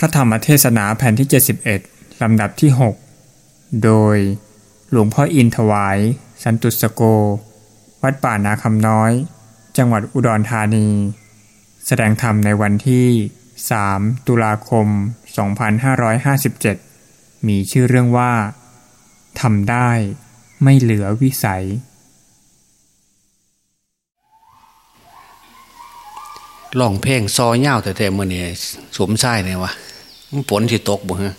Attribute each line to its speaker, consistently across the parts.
Speaker 1: พระธรรมเทศนาแผ่นที่ 71 ลำดับที่ 6 โดยหลวงพ่ออินถวาย สันตุสโก วัดป่านาคำน้อย จังหวัดอุดรธานี แสดงธรรมในวันที่ 3 ตุลาคม 2557 มีชื่อเรื่องว่าทำได้ไม่เหลือวิสัย
Speaker 2: ลองเพลงซอเง่าแต่แต่เมื่อนี่สวมไส้เนี่ยวะ ฝนที่ตกบ่ฮะ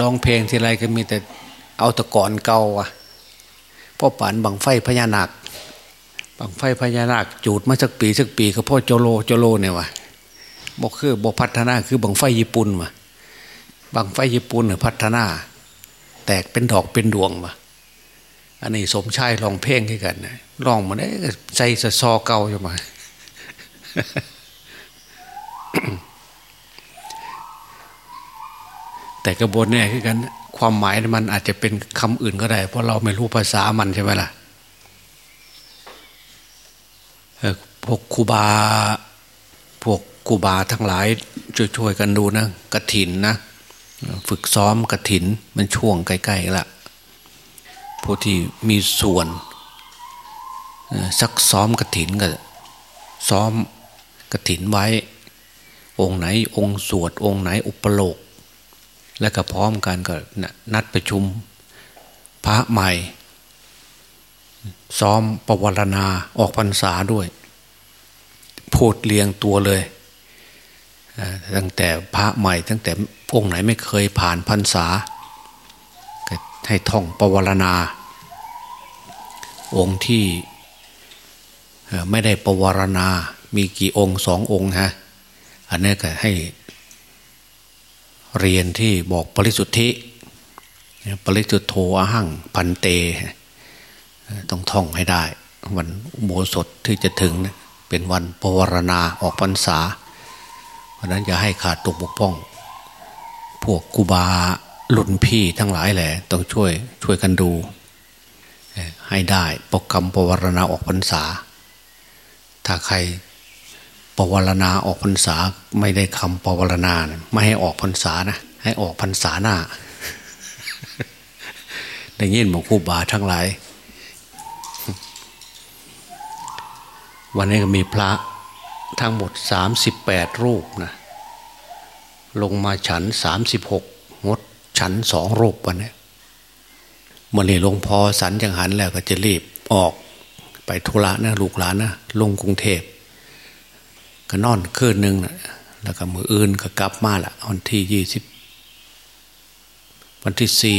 Speaker 2: ลองเพลงทีไรก็มีแต่เอาตะกอนเก่าวะพ่อป่านบังไฟพญานาคบังไฟพญานาคจูดมาสักปีสักปีก็พ่อโจโลโจโลเนี่ยวะบอกคือบอกพัฒนาคือบังไฟญี่ปุ่นวะบังไฟญี่ปุ่นเนี่ยพัฒนา แตกเป็นดอกเป็นดวงวะ อันนี้สมชายลองเพลงให้กันนะลองมาได้ใจสะซอเก่าอยู่มาแต่กระบวนเนี่ยคือกัน ความหมายมันอาจจะเป็นคำอื่นก็ได้ เพราะเราไม่รู้ภาษามันใช่ไหมล่ะพวกครูบา พวกครูบาทั้งหลาย ช่วยๆกันดูนะกระถินนะ ฝึกซ้อมกระถินมันช่วงใกล้ๆละ ผู้ที่มีส่วนซักซ้อมกระถินก็ซ้อมกระถินไว้ องค์ไหนองค์สวด องค์ไหนอุปโลก และก็พร้อมกันก็นัดประชุมพระใหม่ ซ้อมประวารณาออกพรรษาด้วย พูดเรียงตัวเลยตั้งแต่พระใหม่ ตั้งแต่องค์ไหนไม่เคยผ่านพรรษา ให้ท่องปวารณา องค์ที่ไม่ได้ปวารณา มีกี่องค์สององค์ฮะ อันนี้ก็ให้เรียนที่บอกปริสุทธิ ปริสุทธโธอหังพันเต ต้องท่องให้ได้ วันโมสถที่จะถึงเป็นวันปวารณาออกพรรษา เพราะนั้นอย่าให้ขาดตกบกพร่อง พวกกุบา รุ่นพี่ทั้งหลายแหละต้องช่วยช่วยกันดู ให้ได้ปกกรรมปวารณาออกพรรษา ถ้าใครปวารณาออกพรรษาไม่ได้คำปวารณาไม่ให้ออกพรรษานะให้ออกพรรษาหน้าได้ยินหมอคูบาทั้งหลาย วันนี้ก็มีพระทั้งหมดสามสิบแปดรูปนะลงมาฉันสามสิบหก ฉันสองรูปวันนี้มันนี่หลวงพ่อสันจังหันแล้วก็จะรีบออกไปธุระนะลูกหลานนะลงกรุงเทพก็นอนคืนหนึ่งนะแล้วก็มืออื่นก็กลับมาละวันที่ยี่สิบวันที่สี่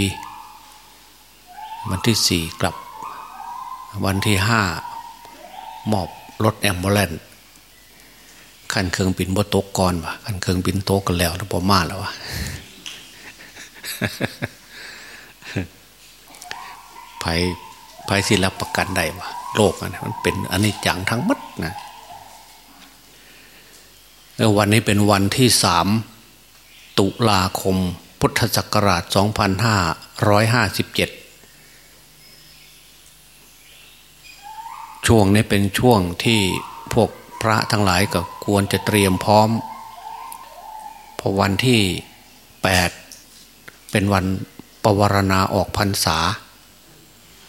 Speaker 2: วันที่สี่กลับ วันที่ห้ามอบรถแอมบูเลนขันเครื่องบินบ่ตกก่อนวะขันเครื่องบินโตกันแล้วแล้วพอมาแล้ววะ ภัยภัยศิลปประกันได้วะโลกมันมันเป็นอันนี้จังทั้งมัดนะวันนี้เป็นวันที่สามตุลาคม พุทธศักราช 2557 ช่วงนี้เป็นช่วงที่พวกพระทั้งหลายก็ควรจะเตรียมพร้อมพอวันที่แปด เป็นวันปวารณาออกพรรษา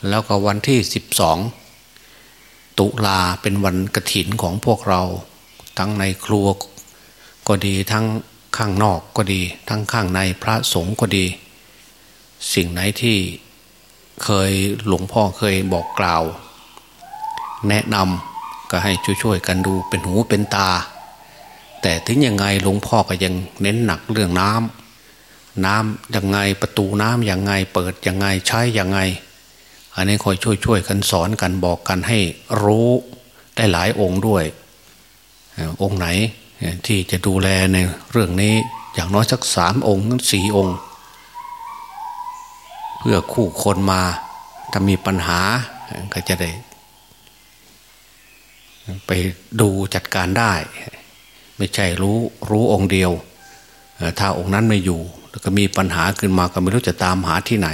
Speaker 2: แล้วก็วันที่สิบสองตุลาเป็นวันกระถินของพวกเรา ทั้งในครัวก็ดีทั้งข้างนอกก็ดี ทั้งข้างในพระสงฆ์ก็ดี สิ่งไหนที่เคยหลวงพ่อเคยบอกกล่าว แนะนำก็ให้ช่วยๆกันดูเป็นหูเป็นตา แต่ถึงยังไงหลวงพ่อก็ยังเน้นหนักเรื่องน้ำ น้ำยังไงประตูน้ำยังไง เปิดยังไงใช้ยังไง อันนี้คอยช่วยๆกันสอนกันบอกกันให้รู้ได้หลายองค์ด้วย องค์ไหนที่จะดูแลในเรื่องนี้อย่างน้อยสักสามองค์สี่องค์ เพื่อคู่คนมาถ้ามีปัญหาก็จะได้ ไปดูจัดการได้ ไม่ใช่รู้รู้องค์เดียว ถ้าองค์นั้นไม่อยู่ แล้วก็มีปัญหาขึ้นมาก็ไม่รู้จะตามหาที่ไหน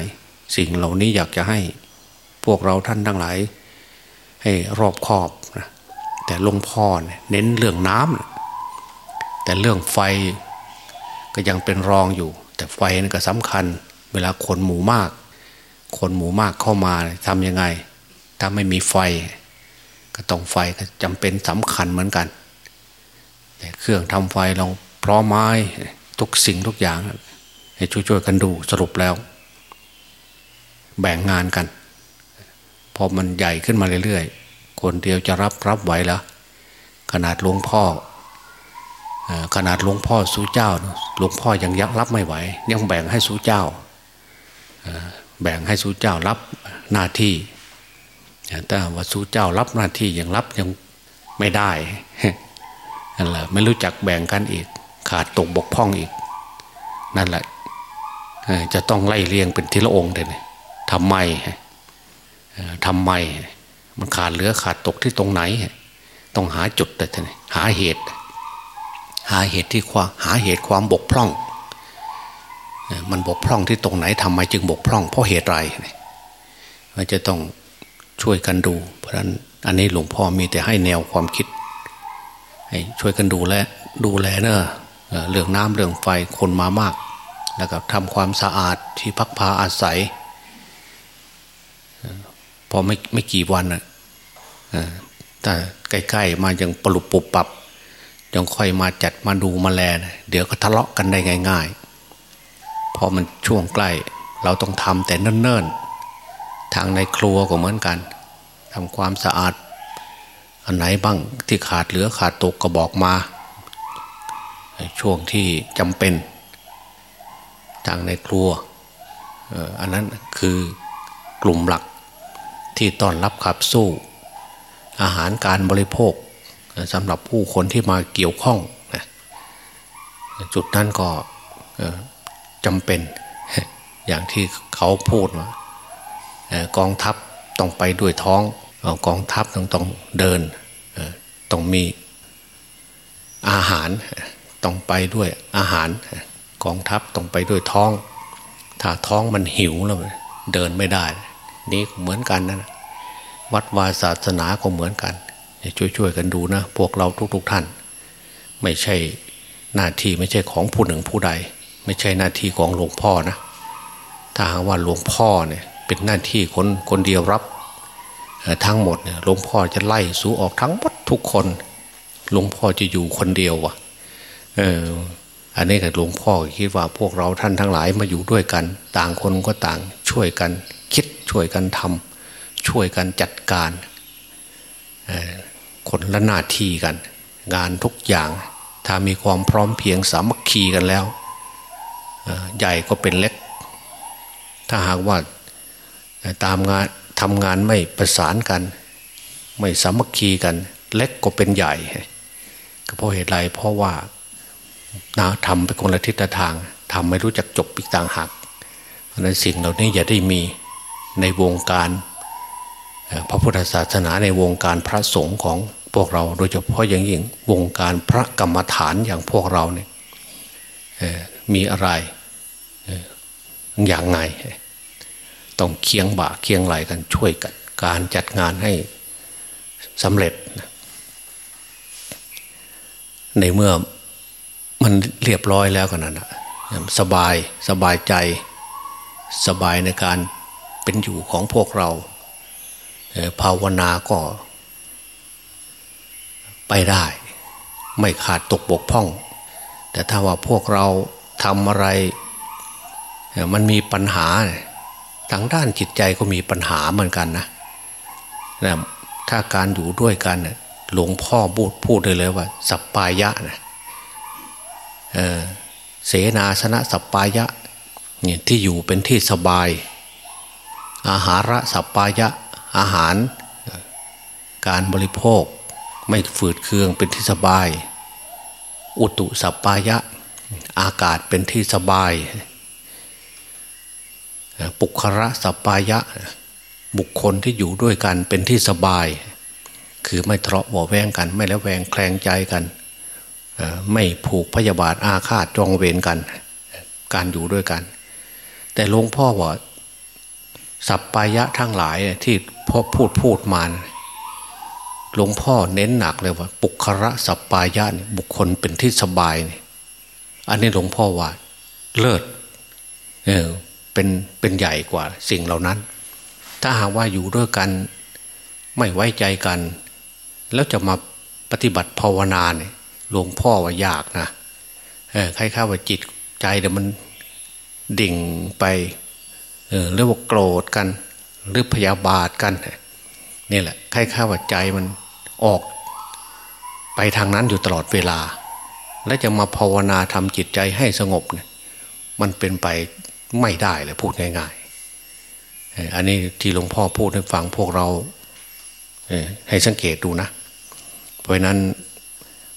Speaker 2: สิ่งเหล่านี้อยากจะให้พวกเราท่านทั้งหลาย ให้รอบคอบนะแต่หลวงพ่อเน้นเรื่องน้ำแต่เรื่องไฟก็ยังเป็นรองอยู่ แต่ไฟนี่ก็สำคัญ เวลาคนหมู่มาก คนหมู่มากเข้ามาทำยังไง ถ้าไม่มีไฟ ก็ต้องไฟก็จำเป็นสำคัญเหมือนกัน แต่เครื่องทำไฟเราพร้อมไม้ทุกสิ่งทุกอย่าง ให้ช่วยๆกันดูสรุปแล้ว แบ่งงานกัน พอมันใหญ่ขึ้นมาเรื่อยๆ คนเดียวจะรับรับไหวแล้ว ขนาดหลวงพ่อขนาดหลวงพ่อสู้เจ้าหลวงพ่อยังยักรับไม่ไหว ยังแบ่งให้สู้เจ้าแบ่งให้สู้เจ้ารับหน้าที่แต่ว่าสู้เจ้ารับหน้าที่ยังรับยังไม่ได้นั่นแหละไม่รู้จักแบ่งกันอีก ขาดตกบกพร่องอีก นั่นแหละ จะต้องไล่เรียงเป็นทีละองค์เลยทำไมทำไม มันขาดเหลือขาดตกที่ตรงไหน ต้องหาจุดแต่หาเหตุ หาเหตุที่ความหาเหตุความบกพร่อง มันบกพร่องที่ตรงไหนทำไมจึงบกพร่อง เพราะเหตุไรมันจะต้องช่วยกันดู เพราะฉะนั้นอันนี้หลวงพ่อมีแต่ให้แนวความคิด ให้ช่วยกันดูแลดูแลเนอะเรื่องน้ำเรื่องไฟคนมามาก แล้วก็ทำความสะอาดที่พักพาอาศัย พอไม่ไม่กี่วันอะแต่ใกล้ๆมายังปลุบปุบปับยังค่อยมาจัดมาดูมาแลนะเดี๋ยวก็ทะเลาะกันได้ง่าย ๆ พอมันช่วงใกล้ เราต้องทำแต่เนิ่นๆ ทางในครัวก็เหมือนกันทำความสะอาด อันไหนบ้างที่ขาดเหลือขาดตกก็บอกมา ช่วงที่จำเป็น ทางในครัวอันนั้นคือกลุ่มหลักที่ต้อนรับขับสู้ อาหารการบริโภคสำหรับผู้คนที่มาเกี่ยวข้องจุดนั้นก็จำเป็นอย่างที่เขาพูดว่ากองทัพต้องไปด้วยท้องกองทัพต้องต้องเดินต้องมีอาหารต้องไปด้วยอาหาร กองทัพต้องไปด้วยท้อง ถ้าท้องมันหิวแล้วเดินไม่ได้ นี่เหมือนกันนะวัดวาศาสนาก็เหมือนกันช่วยๆกันดูนะ พวกเราทุก ๆ ท่าน ไม่ใช่หน้าที่ไม่ใช่ของผู้หนึ่งผู้ใด ไม่ใช่หน้าที่ของหลวงพ่อนะ ถ้าหากว่าหลวงพ่อเนี่ยเป็นหน้าที่คนคนเดียวรับทั้งหมดเนี่ยหลวงพ่อจะไล่สู้ออกทั้งหมดทุกคน หลวงพ่อจะอยู่คนเดียววะเอันนี้แต่หลวงพ่อคิดว่าพวกเราท่านทั้งหลายมาอยู่ด้วยกัน ต่างคนก็ต่างช่วยกันคิดช่วยกันทำช่วยกันจัดการคนละหน้าที่กัน งานทุกอย่าง ถ้ามีความพร้อมเพียงสามัคคีกันแล้วใหญ่ก็เป็นเล็ก ถ้าหากว่าตามงานทำงานไม่ประสานกัน ไม่สามัคคีกัน เล็กก็เป็นใหญ่ ก็เพราะเหตุไรเพราะว่า นาทำไปคนละทิศทางทำไม่รู้จักจบอีกต่างหากเพราะนั้นสิ่งเหล่านี้อย่าได้มีในวงการ พระพุทธศาสนาในวงการพระสงฆ์ของพวกเราโดยเฉพาะอย่างยิ่งวงการพระกรรมฐานอย่างพวกเราเนี่ยมีอะไรอย่างไง ต้องเคียงบ่าเคียงไหลกันช่วยกันการจัดงานให้สำเร็จ ในเมื่อ มันเรียบร้อยแล้วกันนะสบายสบายใจ สบายในการเป็นอยู่ของพวกเราภาวนาก็ ไปได้ ไม่ขาดตกบกพร่อง แต่ถ้าว่าพวกเราทำอะไร มันมีปัญหาทางด้านจิตใจก็มีปัญหาเหมือนกันนะนะถ้าการอยู่ด้วยกันหลวงพ่อพูดพูดเลยเลยว่า สัปปายะนะ เเสนาสนะสัปปายะเนี่ยที่อยู่เป็นที่สบาย อาหาระสัปปายะอาหาร การบริโภคไม่ฝืดเคืองเป็นที่สบาย อุตุสัปปายะอากาศเป็นที่สบาย ปุคระสัปปายะบุคคลที่อยู่ด้วยกันเป็นที่สบาย คือไม่ทะเลาะเบาแวงกัน ไม่แล้วแวงแคลงใจกัน ไม่ผูกพยาบาทอาฆาตจองเวรกัน การอยู่ด้วยกัน แต่หลวงพ่อว่าสัปปายะทั้งหลายที่พ่อพูดพูดมาหลวงพ่อเน้นหนักเลยว่า ปุคระสัปปายะบุคคลเป็นที่สบายเนี่ยอันนี้หลวงพ่อว่า เลิศเออเป็นเป็นใหญ่กว่าสิ่งเหล่านั้น ถ้าหากว่าอยู่ด้วยกัน ไม่ไว้ใจกัน แล้วจะมาปฏิบัติภาวนาเนี่ย หลวงพ่อว่ายากนะเออใครข้าว่าจิตใจเดี๋ยวมันดิ่งไปเออเรียกว่าโกรธกัน หรือพยาบาทกันนี่แหละใครข้าว่าใจมันออก ไปทางนั้นอยู่ตลอดเวลา และจะมาภาวนาทำจิตใจให้สงบเนี่ยมันเป็นไปไม่ได้เลยพูดง่ายๆ อันนี้ที่หลวงพ่อพูดให้ฟังพวกเราให้สังเกตดูนะ เพราะนั้น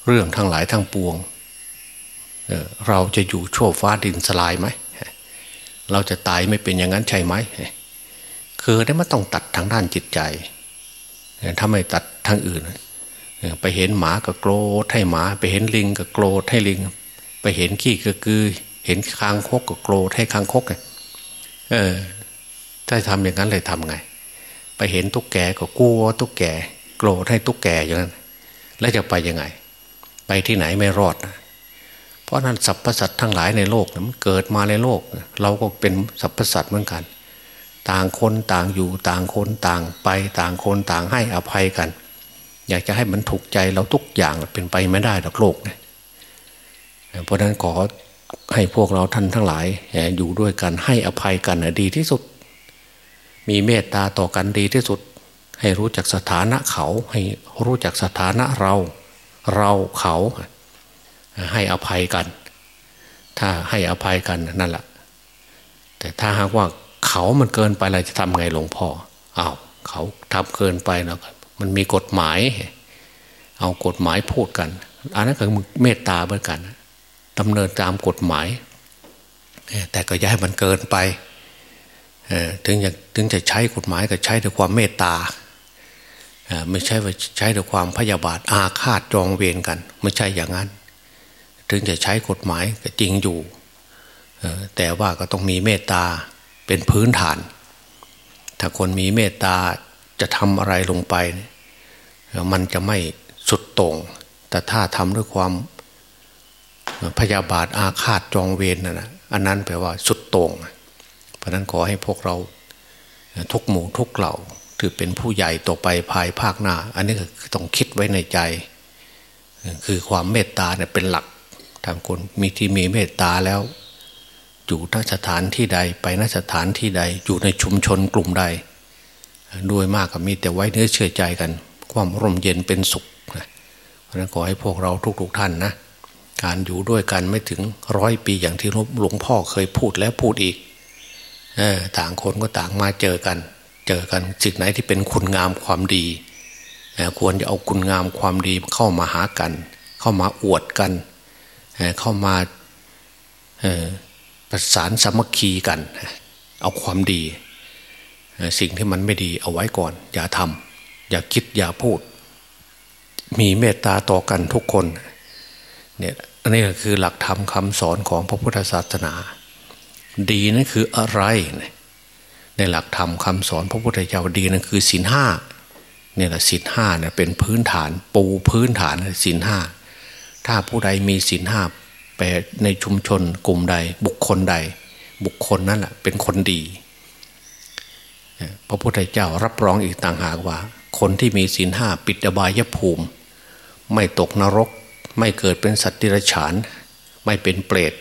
Speaker 2: เรื่องทั้งหลายทั้งปวงเราจะอยู่โชวฟ้าดินสลายไหม เราจะตายไม่เป็นอย่างนั้นใช่ไหม คือได้มาต้องตัดทางด้านจิตใจ ถ้าไม่ตัดทางอื่น ไปเห็นหมาก็โกรธให้หมา ไปเห็นลิงก็โกรธให้ลิง ไปเห็นขี้ก็คือ เห็นคางคกก็โกรธให้คางคกเออถ้าทำอย่างนั้นเลยทำไง ไปเห็นตุ๊กแกก็กลัวตุ๊กแก โกรธให้ตุ๊กแกอย่างนั้น แล้วจะไปยังไง ไปที่ไหนไม่รอดนะเพราะนั้นสรรพสัตว์ทั้งหลายในโลกมันเกิดมาในโลก เราก็เป็นสรรพสัตว์เหมือนกัน ต่างคนต่างอยู่ต่างคนต่างไปต่างคนต่างให้อภัยกัน อยากจะให้มันถูกใจเราทุกอย่างเป็นไปไม่ได้หรอกโลกเนี่ยเพราะนั้นขอให้พวกเราท่านทั้งหลาย อยู่ด้วยกันให้อภัยกันดีที่สุด มีเมตตาต่อกันดีที่สุด ให้รู้จักสถานะเขาให้รู้จักสถานะเรา เราเขาให้อภัยกัน ถ้าให้อภัยกันนั่นแหละแต่ถ้าหากว่าเขามันเกินไปอะไรจะทำไงหลวงพ่ออา้าวเขาทำเกินไปแล้วมันมีกฎหมาย เอากฎหมายพูดกัน อันนั้นคือเมตตาเหมือนกันดำเนินตามกฎหมาย แต่ก็อย่าให้มันเกินไปถึงจะถึงจะใช้กฎหมายก็ใช้ด้วยความเมตตา ไม่ใช่ว่าใช้ด้วยความพยาบาทอาฆาตจองเวรกัน ไม่ใช่อย่างนั้น ถึงจะใช้กฎหมายก็จริงอยู่ แต่ว่าก็ต้องมีเมตตาเป็นพื้นฐาน ถ้าคนมีเมตตาจะทำอะไรลงไป มันจะไม่สุดตรง แต่ถ้าทำด้วยความพยาบาทอาฆาตจองเวรนั่นนะอันนั้นแปลว่าสุดตรง เพราะนั้นขอให้พวกเราทุกหมู่ทุกเหล่า ถือเป็นผู้ใหญ่ต่อไปภายภาคหน้า อันนี้คือต้องคิดไว้ในใจ คือความเมตตาเนี่ยเป็นหลักทางคนมีที่มีเมตตาแล้ว อยู่นสถานที่ใด ไปนสถานที่ใด อยู่ในชุมชนกลุ่มใด ด้วยมากก็มีแต่ไว้เนื้อเชื่อใจกัน ความร่มเย็นเป็นสุขเพราะนั้นขอให้พวกเราทุก ๆ ท่านนะการอยู่ด้วยกันไม่ถึงร้อยปีอย่างที่หลวงพ่อเคยพูดแล้วพูดอีกอต่างคนก็ต่างมาเจอกัน เจอกันสิ่งไหนที่เป็นคุณงามความดีควรจะเอาคุณงามความดีเข้ามาหากัน เข้ามาอวดกัน เข้ามาประสานสามัคคีกัน เอาความดี สิ่งที่มันไม่ดีเอาไว้ก่อน อย่าทำอย่าคิดอย่าพูด มีเมตตาต่อกันทุกคนเนี่ยอันนี้คือหลักธรรมคำสอนของพระพุทธศาสนา ดีนั่นคืออะไร ในหลักธรรมคำสอนพระพุทธเจ้าดีนั่นคือศีลห้าเนี่ยแหละศีลห้าเนี่ยเป็นพื้นฐานปูพื้นฐานศีลห้าถ้าผู้ใดมีศีลห้าแปลในชุมชนกลุ่มใด บุคคลใด บุคคลนั้นแหละเป็นคนดี พระพุทธเจ้ารับรองอีกต่างหากว่า คนที่มีศีลห้าปิดอบายภูมิ ไม่ตกนรก ไม่เกิดเป็นสัตว์ดิรฉาน ไม่เป็นเปรต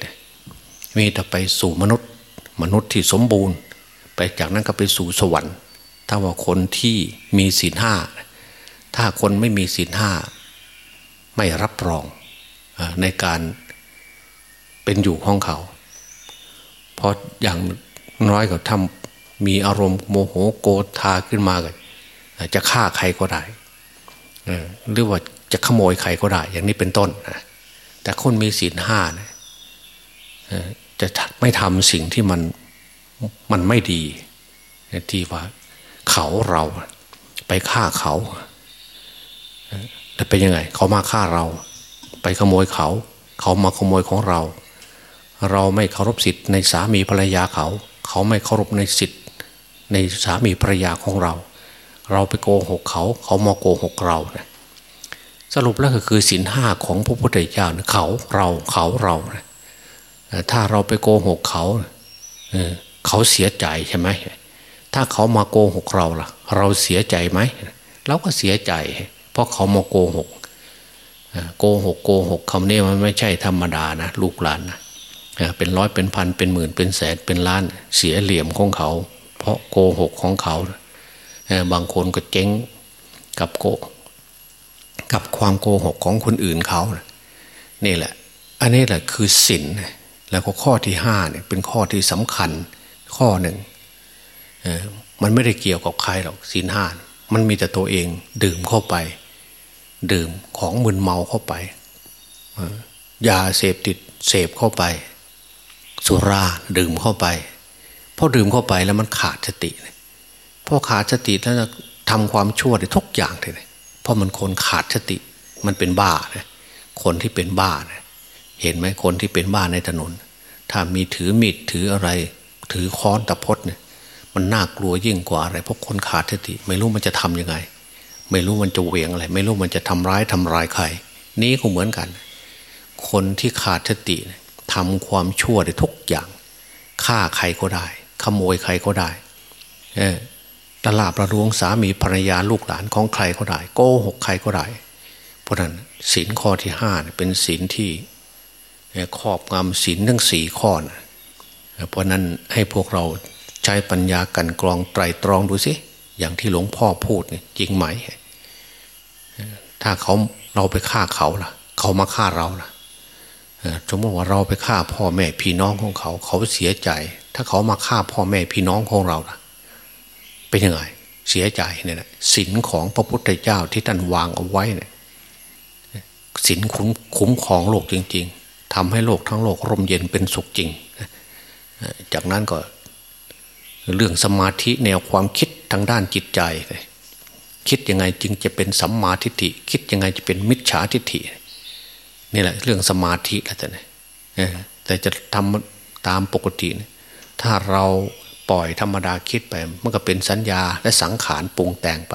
Speaker 2: มีแต่ไปสู่มนุษย์ มนุษย์ที่สมบูรณ์ ไปจากนั้นก็ไปสู่สวรรค์ถ้าว่าคนที่มีศีลห้าถ้าคนไม่มีศีลห้าไม่รับรองในการเป็นอยู่ของเขา เพราะอย่างน้อยก็ทำมีอารมณ์โมโหโกรธาขึ้นมาก็จะฆ่าใครก็ได้หรือว่าจะขโมยใครก็ได้ อย่างนี้เป็นต้นแต่คนมีศีลห้าจะไม่ทำสิ่งที่มัน มันไม่ดีที่ว่าเขาเราไปฆ่าเขาแต่เป็นยังไง เขามาฆ่าเรา ไปขโมยเขา เขามาขโมยของเรา เราไม่เคารพสิทธิ์ในสามีภรรยาเขา เขาไม่เคารพในสิทธิ์ในสามีภรรยาของเรา เราไปโกหกเขา เขามาโกหกเรานะสรุปแล้วก็คือศีลห้าของพระพุทธเจ้าเขาเราเขาเรานะถ้าเราไปโกหกเขาเเขาเสียใจใช่ไหมถ้าเขามาโกหกเราล่ะ เราเสียใจไหมเราก็เสียใจ เพราะเขามาโกหกโกหกโกหกคำนี้มันไม่ใช่ธรรมดานะลูกหลานนะเป็นร้อยเป็นพันเป็นหมื่นเป็นแสนเป็นล้าน เสียเหลี่ยมของเขา เพราะโกหกของเขาบางคนก็เจ๊งกับโก กับความโกหกของคนอื่นเขานี่แหละ อันนี้แหละคือศีลแล้วก็ข้อที่ห้าเนี่ยเป็นข้อที่สำคัญ ข้อหนึ่งมันไม่ได้เกี่ยวกับใครหรอกศีลห้ามันมีแต่ตัวเองดื่มเข้าไป ดื่มของมึนเมาเข้าไปยาเสพติดเสพเข้าไป สุราดื่มเข้าไปพอดื่มเข้าไปแล้วมันขาดสติพอขาดสติแล้วทำความชั่วได้ทุกอย่างเลยเพราะมันคนขาดสติมันเป็นบ้านะคนที่เป็นบ้านะเห็นไหมคนที่เป็นบ้าในถนน ถ้ามีถือมีดถืออะไร ถือค้อนตะพดเนี่ย มันน่ากลัวยิ่งกว่าอะไรเพราะคนขาดสติ ไม่รู้มันจะทํำยังไง ไม่รู้มันจะเวียงอะไร ไม่รู้มันจะทำร้ายทำลายใคร นี้ก็เหมือนกัน คนที่ขาดสติทำความชั่วได้ทุกอย่างฆ่าใครก็ได้ ขโมยใครก็ได้ เออตลาบประลวงสามีภรรยาลูกหลานของใครก็ได้ โกหกใครก็ได้ เพราะนั้นศีลข้อที่ห้าเป็นศีลที่ครอบงำศีลทั้งสี่ข้อนะ เพราะนั้นให้พวกเราใช้ปัญญากันกรองไตรตรองดูสิอย่างที่หลวงพ่อพูดเนี่ยจริงไหม ถ้าเขาเราไปฆ่าเขาล่ะ เขามาฆ่าเราล่ะสมมติว่าเราไปฆ่าพ่อแม่พี่น้องของเขา เขาเสียใจ ถ้าเขามาฆ่าพ่อแม่พี่น้องของเราล่ะ เป็นยังไง เสียใจเนี่ยนะศีลของพระพุทธเจ้าที่ท่านวางเอาไว้เนี่ยศีลคุ้มคุ้มของโลกจริง ๆทำให้โลกทั้งโลกร่มเย็นเป็นสุขจริง จากนั้นก็เรื่องสมาธิแนวความคิดทางด้านจิตใจ คิดยังไงจึงจะเป็นสัมมาทิฏฐิ คิดยังไงจะเป็นมิจฉาทิฏฐินี่แหละเรื่องสมาธิแล้วแต่แต่จะทำตามปกติถ้าเราปล่อยธรรมดาคิดไป มันก็เป็นสัญญาและสังขารปรุงแต่งไป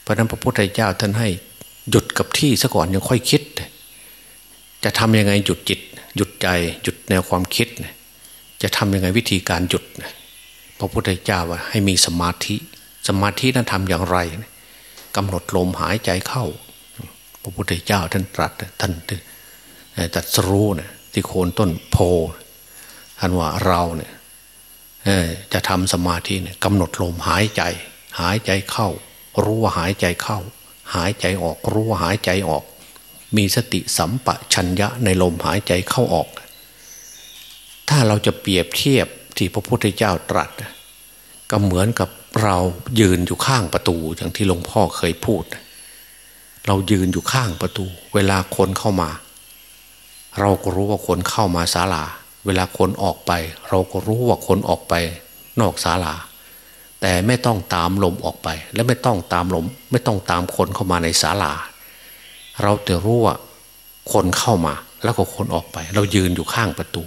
Speaker 2: เพราะนั้นพระพุทธเจ้าท่านให้หยุดกับที่ซะก่อนยังค่อยคิด จะทำยังไงหยุดจิต หยุดใจหยุดแนวความคิด จะทำยังไงวิธีการหยุดพระพุทธเจ้าว่าให้มีสมาธิ สมาธินั้นทำอย่างไรกำหนดลมหายใจเข้า พระพุทธเจ้าท่านตรัสท่านตรัสรู้นี่ยที่โคนต้นโพท่านว่าเราเนี่ยจะทำสมาธิเนี่ยกำหนดลมหายใจ หายใจเข้า รู้ว่าหายใจเข้า หายใจออก รู้ว่าหายใจออก มีสติสัมปชัญญะในลมหายใจเข้าออก ถ้าเราจะเปรียบเทียบที่พระพุทธเจ้าตรัส ก็เหมือนกับเรายืนอยู่ข้างประตู อย่างที่หลวงพ่อเคยพูด เรายืนอยู่ข้างประตู เวลาคนเข้ามา เราก็รู้ว่าคนเข้ามาศาลา เวลาคนออกไป เราก็รู้ว่าคนออกไป นอกศาลา แต่ไม่ต้องตามลมออกไป และไม่ต้องตามลม ไม่ต้องตามคนเข้ามาในศาลา เราจะรู้ว่าคนเข้ามาแล้วก็คนออกไป เรายืนอยู่ข้างประตู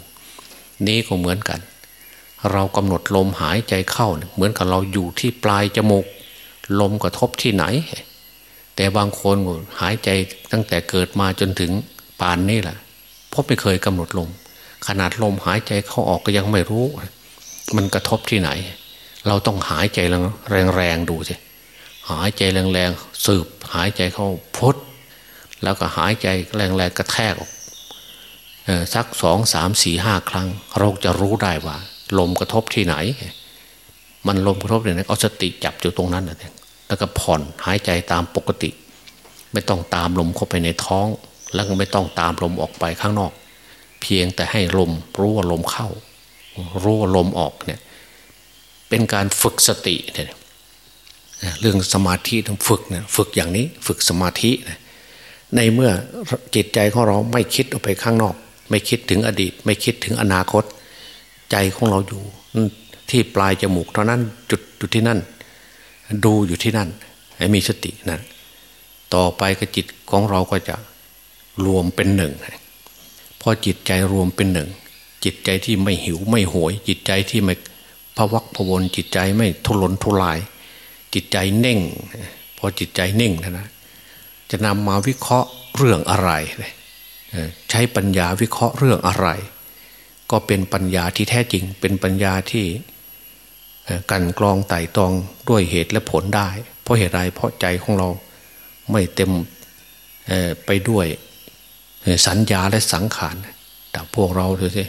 Speaker 2: นี้ก็เหมือนกัน เรากำหนดลมหายใจเข้า เหมือนกับเราอยู่ที่ปลายจมูก ลมกระทบที่ไหน แต่บางคนหายใจตั้งแต่เกิดมาจนถึงปานนี้แหละเพราะไม่เคยกำหนดลม ขนาดลมหายใจเข้าออกก็ยังไม่รู้ มันกระทบที่ไหน เราต้องหายใจแรงๆดูสิหายใจแรงๆสืบ หายใจเข้าพุทแล้วก็หายใจแรงๆกระแทกออก สักสองสามสี่ห้าครั้ง เราจะรู้ได้ว่า ลมกระทบที่ไหน มันลมกระทบที่ไหนเอาสติจับอยู่ตรงนั้นนะแล้วก็ผ่อนหายใจตามปกติ ไม่ต้องตามลมเข้าไปในท้อง แล้วก็ไม่ต้องตามลมออกไปข้างนอก เพียงแต่ให้ลมรู้ว่าลมเข้า รู้ว่าลมออกเนี่ยเป็นการฝึกสติเนี่ยเรื่องสมาธิต้องฝึกเนี่ยฝึกอย่างนี้ฝึกสมาธิ ในเมื่อจิตใจของเราไม่คิดออกไปข้างนอก ไม่คิดถึงอดีต ไม่คิดถึงอนาคต ใจของเราอยู่ที่ปลายจมูกเท่านั้นจุดอยู่ที่นั่น ดูอยู่ที่นั่นให้มีสตินะต่อไปก็จิตของเราก็จะรวมเป็นหนึ่งพอจิตใจรวมเป็นหนึ่ง จิตใจที่ไม่หิวไม่โหยจิตใจที่ไม่พวักพวนจิตใจไม่ทุรนทุราย จิตใจเน่ง พอจิตใจเน่งนะจะนำมาวิเคราะห์เรื่องอะไร ใช้ปัญญาวิเคราะห์เรื่องอะไร ก็เป็นปัญญาที่แท้จริง เป็นปัญญาที่กันกรองไต่ตองด้วยเหตุและผลได้ เพราะเหตุไรเพราะใจของเราไม่เต็มไปด้วยสัญญาและสังขารแต่พวกเราดูสิ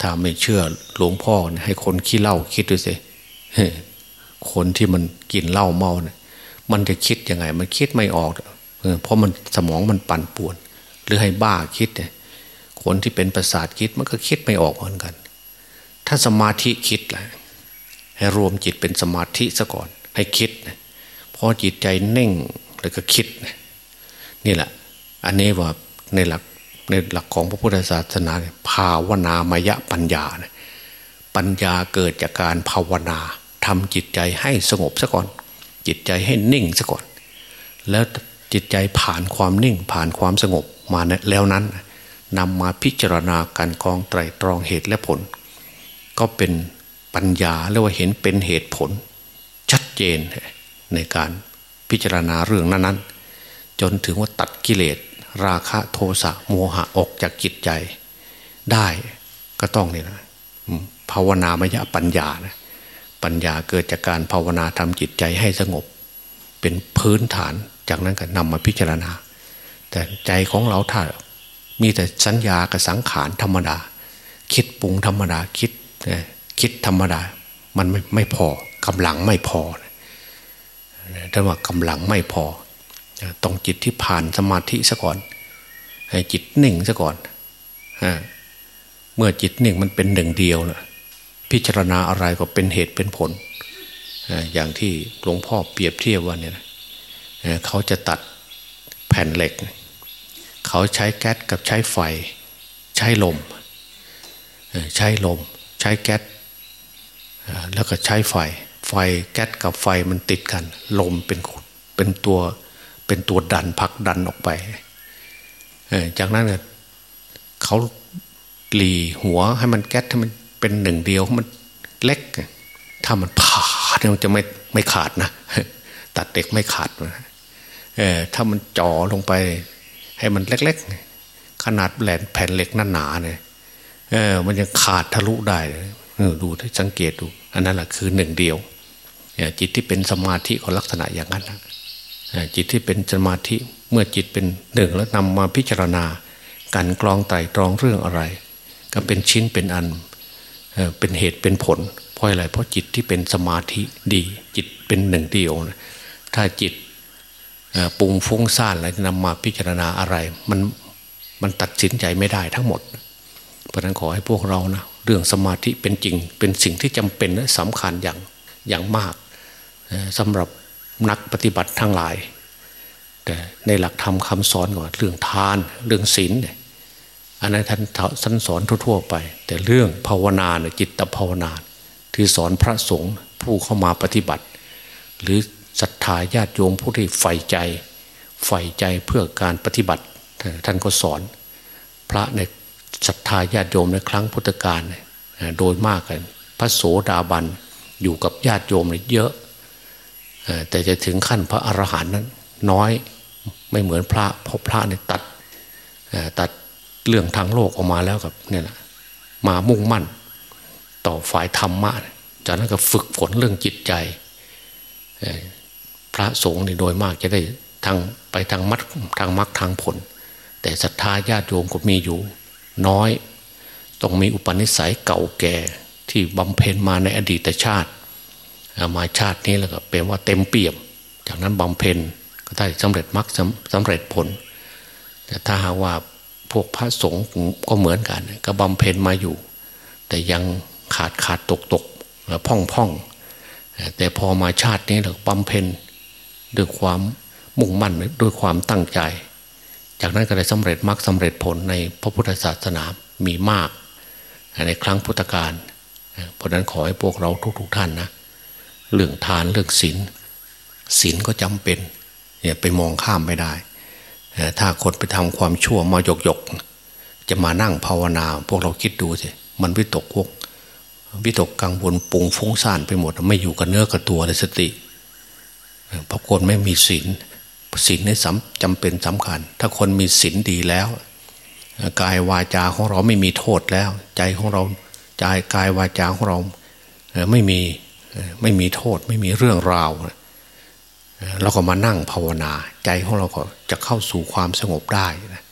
Speaker 2: ถ้าไม่เชื่อหลวงพ่อให้คนขี้เหล้าคิดดูสิคนที่มันกินเหล้าเมาเนี่ยมันจะคิดยังไง มันคิดไม่ออกเพราะมันสมองมันปั่นป่วน หรือให้บ้าคิดเนี่ยคนที่เป็นประสาทคิดมันก็คิดไม่ออกเหมือนกัน ถ้าสมาธิคิดแหละให้รวมจิตเป็นสมาธิซะก่อน ให้คิดพอจิตใจเน่งแล้วก็คิดนี่แหละ อันนี้ว่าในหลักในหลักของพระพุทธศาสนาภาวนามยปัญญานะปัญญาเกิดจากการภาวนาทำจิตใจให้สงบซะก่อน จิตใจให้นิ่งซะก่อน แล้ว จิตใจผ่านความนิ่งผ่านความสงบมาแล้วนั้นนำมาพิจารณาการกองไตรตรองเหตุและผล ก็เป็นปัญญาเรียกว่าเห็นเป็นเหตุผล ชัดเจนในการพิจารณาเรื่องนั้นๆ จนถึงว่าตัดกิเลส ราคะโทสะโมหะออกจากจิตใจ ได้ก็ต้องนี่นะภาวนามยปัญญานะปัญญาเกิดจากการภาวนาทำจิตใจให้สงบ เป็นพื้นฐาน จากนั้นก็นำมาพิจารณา แต่ใจของเราถ้ามีแต่สัญญากับสังขารธรรมดา คิดปรุงธรรมดาคิดคิดธรรมดา มันไม่ไม่พอกำลังไม่พอถ้าว่ากำลังไม่พอต้องจิตที่ผ่านสมาธิซะก่อนให้จิตหนึ่งซะก่อนเมื่อจิตหนึ่งมันเป็นหนึ่งเดียวนะพิจารณาอะไรก็เป็นเหตุเป็นผล อย่างที่หลวงพ่อเปรียบเทียบว่าเนี่ย เขาจะตัดแผ่นเหล็ก เขาใช้แก๊สกับใช้ไฟ ใช้ลม ใช้ลม ใช้แก๊สแล้วก็ใช้ไฟ ไฟแก๊สกับไฟมันติดกัน ลมเป็นเป็นตัวเป็นตัวดันพักดันออกไปจากนั้นเขาหลีหัวให้มันแก๊สให้มันเป็นหนึ่งเดียวมันเล็ก ถ้ามันผ่ามันจะไม่ไม่ขาดนะ ตัดเด็กไม่ขาดนะ เออถ้ามันจ่อลงไป ให้มันเล็ก ๆ ขนาดแหลนแผ่นเหล็กหนาๆเนี่ยเออ มันยังขาดทะลุได้เออดูสังเกตดู อันนั้นแหละคือหนึ่งเดียวจิตที่เป็นสมาธิก็ลักษณะอย่างนั้นนะจิตที่เป็นสมาธิเมื่อจิตเป็นหนึ่งแล้วนำมาพิจารณา การกรองไต่ตรองเรื่องอะไร ก็เป็นชิ้นเป็นอันเป็นเหตุเป็นผล เพราะอะไรเพราะจิตที่เป็นสมาธิดี จิตเป็นหนึ่งเดียวนะถ้าจิต ปรุงฟุ้งซ่านแล้วจะนำมาพิจารณาอะไร มันมันตัดสินใจไม่ได้ทั้งหมด เพราะนั้นขอให้พวกเรานะเรื่องสมาธิเป็นจริง เป็นสิ่งที่จำเป็นและสำคัญอย่างอย่างมากสำหรับนักปฏิบัติทั้งหลาย แต่ในหลักธรรมคาสอนก่อนเรื่องทานเรื่องศีลอันนั้นท่านท่านสอนทั่วๆไป แต่เรื่องภาวนาเนี่ยจิตภาวนา ที่สอนพระสงฆ์ผู้เข้ามาปฏิบัติ หรือ ศรัทธาญาติโยมผู้ที่ใฝ่ใจใฝ่ใจเพื่อการปฏิบัติ ท่านก็สอน พระในศรัทธาญาติโยมในครั้งพุทธกาลโดยมากกันพระโสดาบันอยู่กับญาติโยมเยอะ แต่จะถึงขั้นพระอรหันต์นั้น น้อยไม่เหมือนพระเพราะพระเนี่ยตัดตัดเรื่องทางโลกออกมาแล้วกับเนี่ยนะมามุ่งมั่น ต่อฝ่ายธรรมะจากนั้นก็ฝึกฝนเรื่องจิตใจ ระสงฆ์นี่โดยมากจะได้ทางไปทางมัดทางมรรคทางผล แต่ศรัทธาญาติโยมก็มีอยู่ น้อย ต้องมีอุปนิสัยเก่าแก่ที่บำเพ็ญมาในอดีตชาติมาชาตินี้แล้วก็เป็นว่าเต็มเปี่ยม จากนั้นบำเพ็ญก็ได้สำเร็จมรรคสำเร็จผล แต่ถ้าหากว่าพวกพระสงฆ์ก็เหมือนกัน ก็บำเพ็ญมาอยู่ แต่ยังขาดขาดตกตกพ่องพ่องแต่พอมาชาตินี้เราบำเพ็ญ ด้วยความมุ่งมั่นด้วยความตั้งใจ จากนั้นก็ได้สำเร็จมรรคสาเร็จผลในพระพุทธศาสนามีมาก ในครั้งพุทธกาลเพราะนั้นขอให้พวกเราทุกๆทท่านนะเรื่องทานเรื่องศีลศีลก็จำเป็นเนี่ยไปมองข้ามไม่ได้ ถ้าคนไปทำความชั่วมาหยกหยกจะมานั่งภาวนา พวกเราคิดดูสิมันวิตกพวกวิตกกังวลปุงฟุ้งซ่านไปหมด ไม่อยู่กับเนื้อกับตัวในสติ เพราะคนไม่มีศีลศีลนี่จำเป็นสำคัญ ถ้าคนมีศีลดีแล้วกายวาจาของเราไม่มีโทษแล้ว ใจของเราใจกายวาจาของเราไม่มีไม่มีโทษ ไม่มีเรื่องราวเราก็มานั่งภาวนา ใจของเราก็จะเข้าสู่ความสงบได้นะ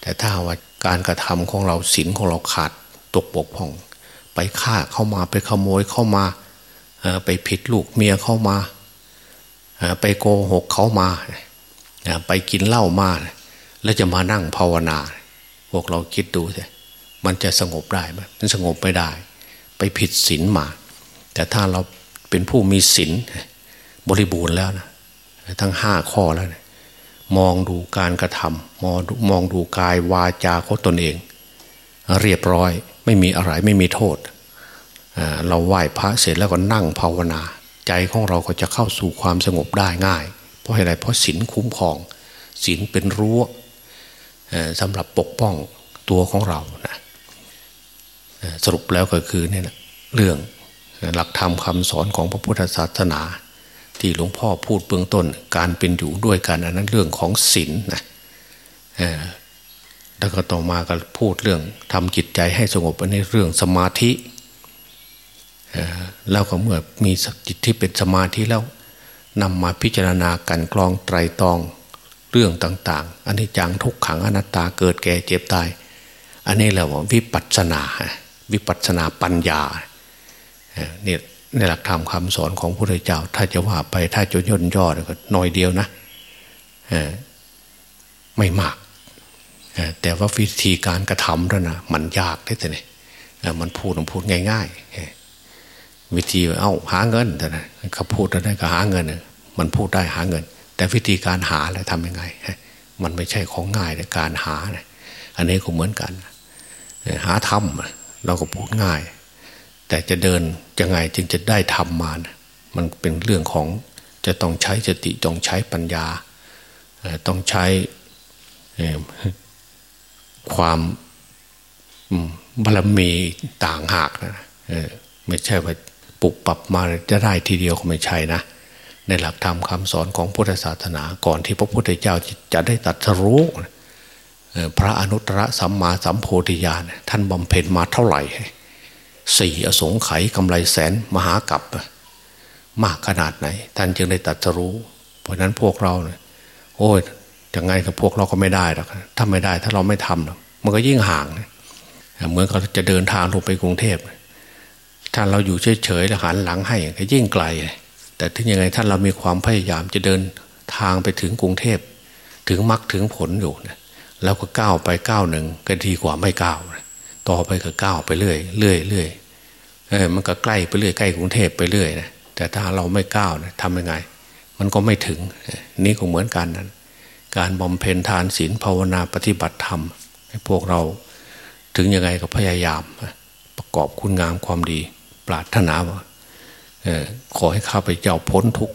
Speaker 2: แต่ถ้าว่าการกระทำของเราศีลของเราขาดตกบกพร่อง ไปฆ่าเข้ามาไปขโมยเข้ามาไปผิดลูกเมียเข้ามา ไปโกหกเขามา ไปกินเหล้ามา แล้วจะมานั่งภาวนา พวกเราคิดดูสิมันจะสงบได้ไหมมันสงบไม่ได้ ไปผิดศีลมา แต่ถ้าเราเป็นผู้มีศีลบริบูรณ์แล้วนะทั้งห้าข้อแล้วนะมองดูการกระทำมองมองดูกายวาจาของตนเอง เรียบร้อยไม่มีอะไรไม่มีโทษ เราไหว้พระเสร็จแล้วก็นั่งภาวนา ใจของเราก็จะเข้าสู่ความสงบได้ง่าย เพราะอะไรเพราะศีลคุ้มครองศีลเป็นรั้วสำหรับปกป้องตัวของเรานะสรุปแล้วก็คือเนี่ยเรื่องหลักธรรมคำสอนของพระพุทธศาสนา ที่หลวงพ่อพูดเบื้องต้น การเป็นอยู่ด้วยกันอันนั้นเรื่องของศีลนะแล้วก็ต่อมาก็พูดเรื่องทำจิตใจให้สงบอันนี้เรื่องสมาธิ แล้วก็เมื่อมีจิตที่เป็นสมาธิแล้วนำมาพิจารณากันกรองไตรตองเรื่องต่าง ๆอันนี้จังทุกขังอนัตตาเกิดแก่เจ็บตาย อันนี้เราว่าวิปัสสนา วิปัสสนาปัญญาเนี่ยในหลักธรรมคำสอนของพระพุทธเจ้า ถ้าจะว่าไปถ้าจะย่นย่อก็น้อยเดียวนะไม่มาก แต่ว่าวิธีการกระทำแล้วนะมันยากได้แต่เนี่ยมันพูดมันพูดง่าย ๆ วิธีเอ้าหาเงินแต่นะเขาพูดได้ก็หาเงิน มันพูดได้หาเงิน แต่วิธีการหาแล้วทำยังไง มันไม่ใช่ของง่ายในการหาอันนี้ก็เหมือนกัน หาทำเราก็พูดง่าย แต่จะเดินยังไงจึงจะได้ทำมานะมันเป็นเรื่องของจะต้องใช้สติต้องใช้ปัญญา ต้องใช้ความบารมีต่างหากนะไม่ใช่ว่า ปุบปรับมาจะได้ทีเดียวก็ไม่ใช่นะ ในหลักธรรมคำสอนของพุทธศาสนาก่อนที่พระพุทธเจ้าจะได้ตัดสรู้พระอนุตตรสัมมาสัมโพธิญาณท่านบำเพ็ญมาเท่าไหร่สี่อสงไขยกำไรแสนมหากับมากขนาดไหน ท่านจึงได้ตัดรู้ เพราะนั้นพวกเราเนี่ยโอ้ยยังไงกับพวกเราก็ไม่ได้หรอกถ้าไม่ได้ถ้าเราไม่ทำมันก็ยิ่งห่างเหมือนกับจะเดินทางลงไปกรุงเทพ ถ้าเราอยู่เฉยๆแล้วหันหลังให้ก็ยิ่งไกล แต่ถึงยังไงท่านเรามีความพยายามจะเดินทางไปถึงกรุงเทพ ถึงมรรคถึงผลอยู่นะแล้วก็ก้าวไปก้าวหนึ่งก็ดีกว่าไม่ก้าวนะต่อไปก็ก้าวไปเรื่อยเรื่อยเรื่อยเออมันก็ใกล้ไปเรื่อยใกล้กรุงเทพไปเรื่อยนะแต่ถ้าเราไม่ก้าวนะทำยังไง มันก็ไม่ถึงนี่ก็เหมือนกันนั้นการบำเพ็ญทานศีลภาวนาปฏิบัติธรรม ให้พวกเราถึงยังไงก็พยายามประกอบคุณงามความดี ปรารถนาว่าขอให้ข้าพเจ้าพ้นทุก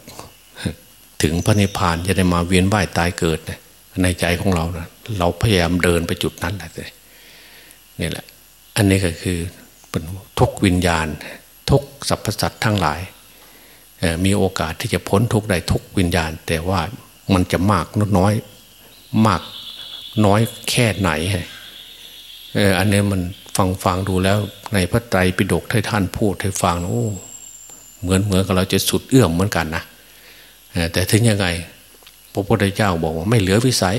Speaker 2: ถึงพระนิพพานจะได้มาเวียนว่ายตายเกิดในใจของเรานะเราพยายามเดินไปจุดนั้นแหละนี่แหละ อันนี้ก็คือเป็นทุกวิญญาณ ทุกสรรพสัตว์ทั้งหลาย มีโอกาสที่จะพ้นทุกได้ทุกวิญญาณ แต่ว่ามันจะมากน้อยมากน้อยแค่ไหนอันนี้มัน ฟังฟังดูแล้วในพระไตรปิฎกที่ท่านพูดให้ฟังโอ้เหมือนเหมือนกับเราจะสุดเอื้อมเหมือนกันนะแต่ถึงยังไง พระพุทธเจ้าบอกว่าไม่เหลือวิสัย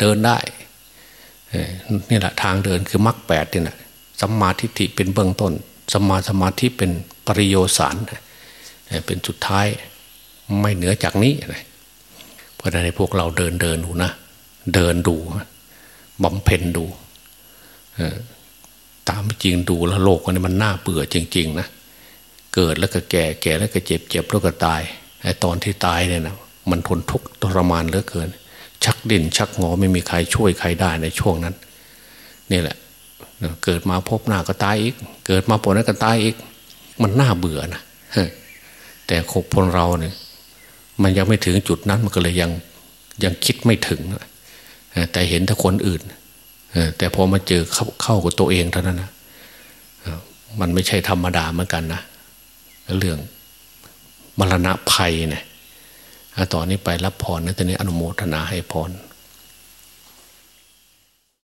Speaker 2: เดินได้นี่แหละทางเดินคือมรรคแปดนี่แหละสัมมาทิฏฐิเป็นเบื้องต้นสัมมาสมาธิเป็นปริโยสารเป็นสุดท้ายไม่เหนือจากนี้เพราะนั้นพวกเราเดินเดินดูนะ เดินดูบำเพ็ญดู ตามจริงดูแล้วโลกนี้มันน่าเบื่อจริง ๆ นะ เกิดแล้วก็แก่แก่แล้วก็เจ็บเจ็บแล้วก็ตายไอ้ตอนที่ตายเนี่ยนะมันทนทุกข์ทรมานเหลือเกิน ชักดินชักงอไม่มีใครช่วยใครได้ในช่วงนั้นนี่แหละ เกิดมาพบหน้าก็ตายอีก เกิดมาปนนั้นก็ตายอีก มันน่าเบื่อนะแต่ขบคนเราเนี่ย มันยังไม่ถึงจุดนั้นมันก็เลยยังยังคิดไม่ถึงแต่เห็นแต่คนอื่น แต่พอมาเจอเข้าเข้ากับตัวเองเท่านั้นนะมันไม่ใช่ธรรมดาเหมือนกันนะเรื่องมรณะภัยเนะี่ยต่อนนี้ไปรับพรนะตอนนี้อนุโมทนาให้พร